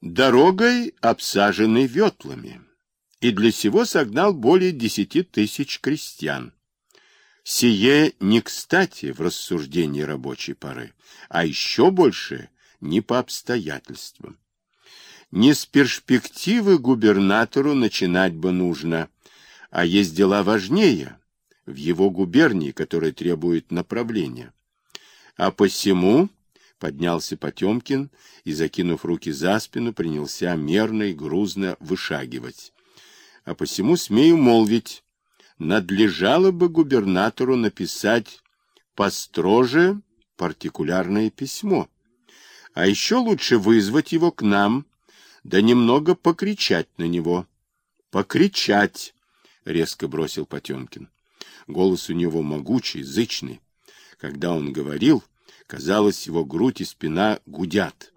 дорогой, обсаженной ветлами, и для сего согнал более десяти тысяч крестьян. Сие не кстати в рассуждении рабочей поры, а еще больше не по обстоятельствам. Не с перспективы губернатору начинать бы нужно, а есть дела важнее в его губернии, которые требуют направления. А посему поднялся Потемкин и, закинув руки за спину, принялся мерно и грузно вышагивать. А посему смею молвить, надлежало бы губернатору написать построже партикулярное письмо. А еще лучше вызвать его к нам, да немного покричать на него. Покричать, резко бросил Потемкин. Голос у него могучий, зычный. Когда он говорил, казалось, его грудь и спина гудят.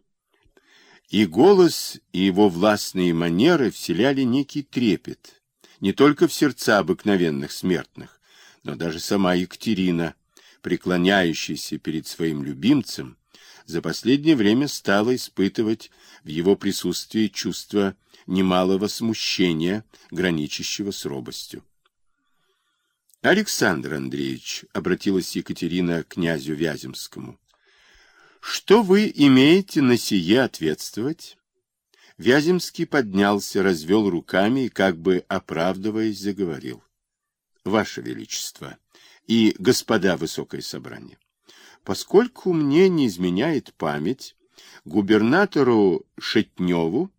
И голос, и его властные манеры вселяли некий трепет, не только в сердца обыкновенных смертных, но даже сама Екатерина, преклоняющаяся перед своим любимцем, за последнее время стала испытывать в его присутствии чувство немалого смущения, граничащего с робостью. Александр Андреевич, обратилась Екатерина к князю Вяземскому, что вы имеете на сие ответствовать? Вяземский поднялся, развел руками и, как бы оправдываясь, заговорил. Ваше Величество и господа Высокое Собрание, поскольку мне не изменяет память, губернатору Шетневу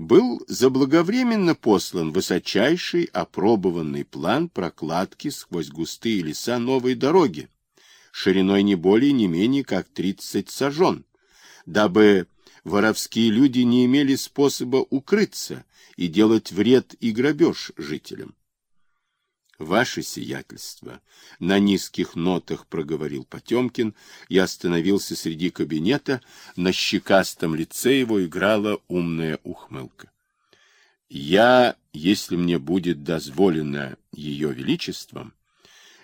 был заблаговременно послан высочайший опробованный план прокладки сквозь густые леса новой дороги, шириной не более не менее как 30 сажен, дабы воровские люди не имели способа укрыться и делать вред и грабеж жителям. Ваше сиятельство, на низких нотах проговорил Потемкин и остановился среди кабинета, на щекастом лице его играла умная ухмылка. Я, если мне будет дозволено ее величеством,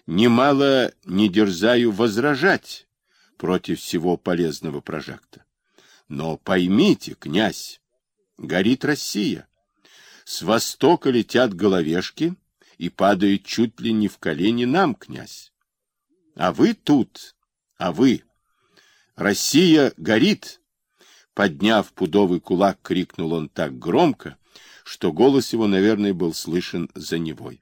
немало не дерзаю возражать против всего полезного прожекта. Но поймите, князь, горит Россия. С востока летят головешки и падают чуть ли не в колени нам, князь. А вы тут, а вы. Россия горит. Подняв пудовый кулак, крикнул он так громко, что голос его, наверное, был слышен за невой.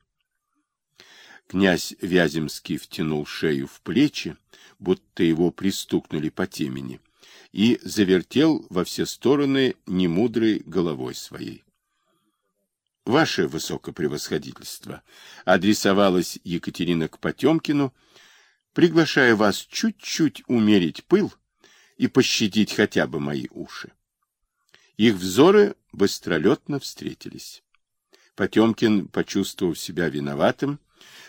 Князь Вяземский втянул шею в плечи, будто его пристукнули по темени, и завертел во все стороны немудрой головой своей. Ваше высокопревосходительство, адресовалась Екатерина к Потемкину, приглашая вас чуть-чуть умерить пыл и пощадить хотя бы мои уши. Их взоры быстролетно встретились. Потемкин, почувствовав себя виноватым,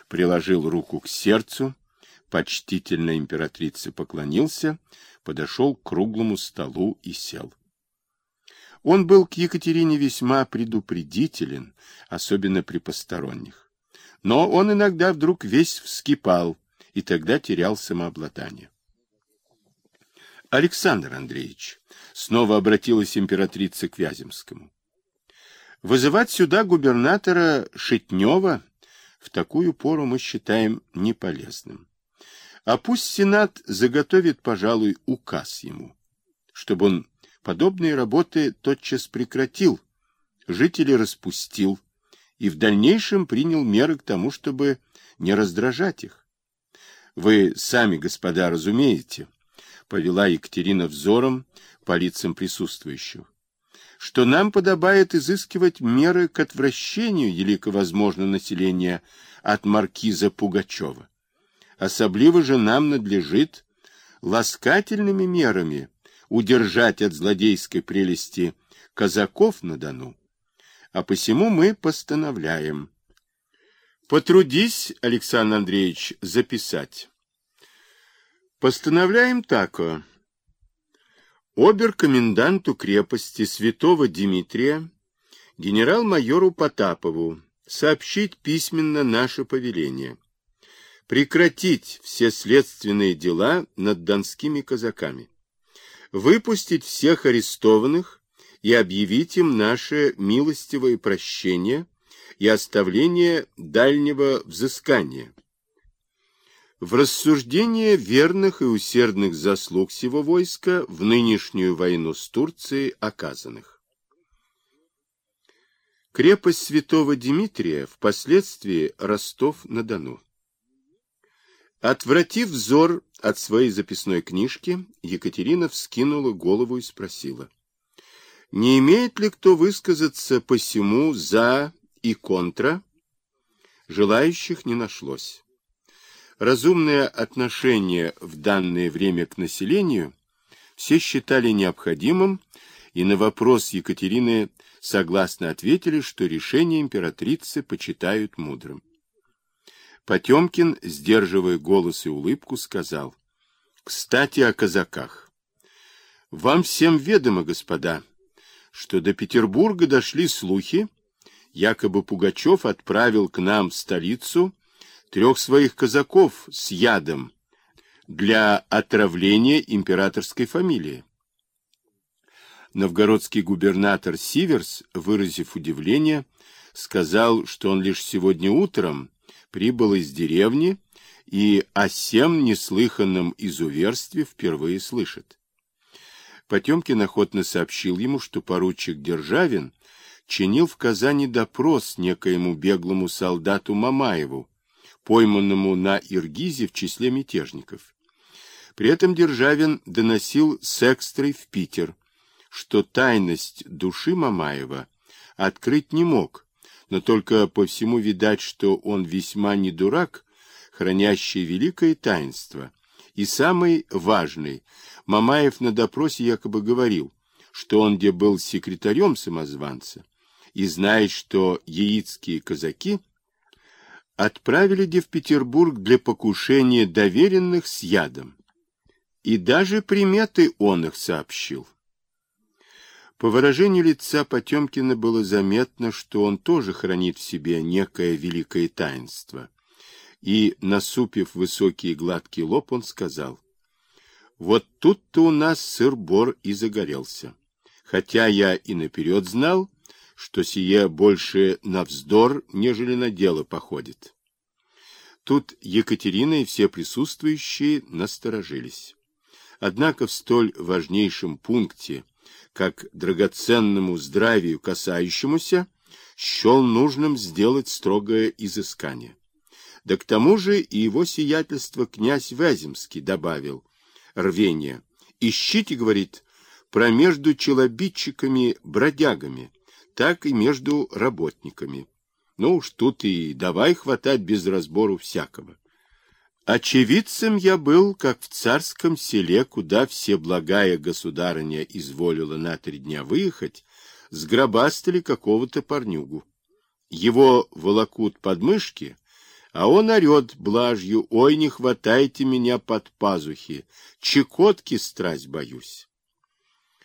приложил руку к сердцу, почтительно императрице поклонился, подошел к круглому столу и сел. Он был к Екатерине весьма предупредителен, особенно при посторонних. Но он иногда вдруг весь вскипал, и тогда терял самообладание. Александр Андреевич, снова обратилась императрица к Вяземскому. Вызывать сюда губернатора Шитнева в такую пору мы считаем неполезным. А пусть Сенат заготовит, пожалуй, указ ему, чтобы он подобные работы тотчас прекратил, жителей распустил и в дальнейшем принял меры к тому, чтобы не раздражать их. Вы сами, господа, разумеете, повела Екатерина взором по лицам присутствующих, что нам подобает изыскивать меры к отвращению, елико возможно, населения от маркиза Пугачева. Особливо же нам надлежит ласкательными мерами удержать от злодейской прелести казаков на Дону. А посему мы постановляем. Потрудись, Александр Андреевич, записать. Постановляем тако обер-коменданту крепости святого Дмитрия, генерал-майору Потапову, сообщить письменно наше повеление. Прекратить все следственные дела над донскими казаками. Выпустить всех арестованных и объявить им наше милостивое прощение и оставление дальнего взыскания. В рассуждение верных и усердных заслуг сего войска в нынешнюю войну с Турцией оказанных. Крепость святого Дмитрия, впоследствии Ростов-на-Дону. Отвратив взор от своей записной книжки, Екатерина вскинула голову и спросила. Не имеет ли кто высказаться посему за и контра? Желающих не нашлось. Разумное отношение в данное время к населению все считали необходимым, и на вопрос Екатерины согласно ответили, что решение императрицы почитают мудрым. Потемкин, сдерживая голос и улыбку, сказал, «Кстати, о казаках. Вам всем ведомо, господа, что до Петербурга дошли слухи, якобы Пугачев отправил к нам в столицу трех своих казаков с ядом для отравления императорской фамилии. Новгородский губернатор Сиверс, выразив удивление, сказал, что он лишь сегодня утром прибыл из деревни и о сем неслыханном изуверстве впервые слышит. Потемкин охотно сообщил ему, что поручик Державин чинил в Казани допрос некоему беглому солдату Мамаеву, пойманному на Иргизе в числе мятежников. При этом Державин доносил с экстрой в Питер, что тайность души Мамаева открыть не мог, но только по всему видать, что он весьма не дурак, хранящий великое таинство. И самый важный, Мамаев на допросе якобы говорил, что он где был секретарем самозванца, и знает, что яицкие казаки отправили где в Петербург для покушения доверенных с ядом. И даже приметы он их сообщил. По выражению лица Потемкина было заметно, что он тоже хранит в себе некое великое таинство. И, насупив высокий и гладкий лоб, он сказал, «Вот тут-то у нас сыр-бор и загорелся. Хотя я и наперед знал, что сие больше на вздор, нежели на дело походит». Тут Екатерина и все присутствующие насторожились. Однако в столь важнейшем пункте – как драгоценному здравию касающемуся, счел нужным сделать строгое изыскание. Да к тому же и его сиятельство князь Вяземский добавил рвение. «Ищите, — говорит, — промежду челобитчиками-бродягами, так и между работниками. Ну уж тут и давай хватать без разбору всякого. Очевидцем я был, как в царском селе, куда все благая государыня изволила на три дня выехать, сгробастали какого-то парнюгу. Его волокут под мышки, а он орет блажью, «Ой, не хватайте меня под пазухи, чекотки страсть боюсь».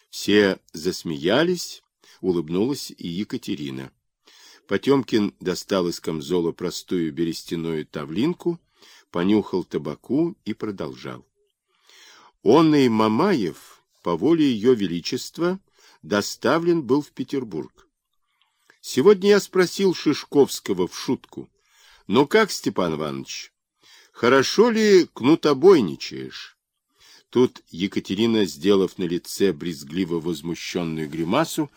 Все засмеялись, улыбнулась и Екатерина. Потемкин достал из камзола простую берестяную тавлинку, понюхал табаку и продолжал. Он и Мамаев, по воле ее величества, доставлен был в Петербург. Сегодня я спросил Шишковского в шутку, «Ну как, Степан Иванович, хорошо ли кнутобойничаешь?» Тут Екатерина, сделав на лице брезгливо возмущенную гримасу,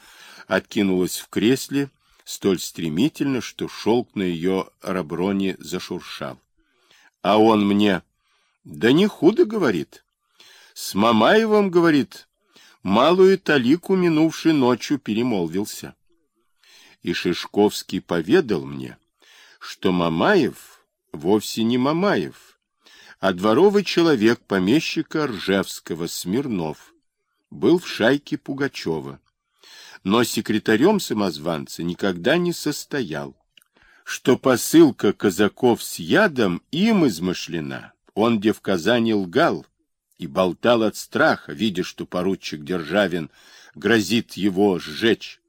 откинулась в кресле столь стремительно, что шелк на ее раброне зашуршал. А он мне, да не худо, говорит. С Мамаевым, говорит, малую талику минувшей ночью перемолвился. И Шишковский поведал мне, что Мамаев вовсе не Мамаев, а дворовый человек помещика Ржевского, Смирнов, был в шайке Пугачева, но секретарем самозванца никогда не состоял что посылка казаков с ядом им измышлена. Он, где в Казани лгал и болтал от страха, видя, что поручик Державин грозит его сжечь.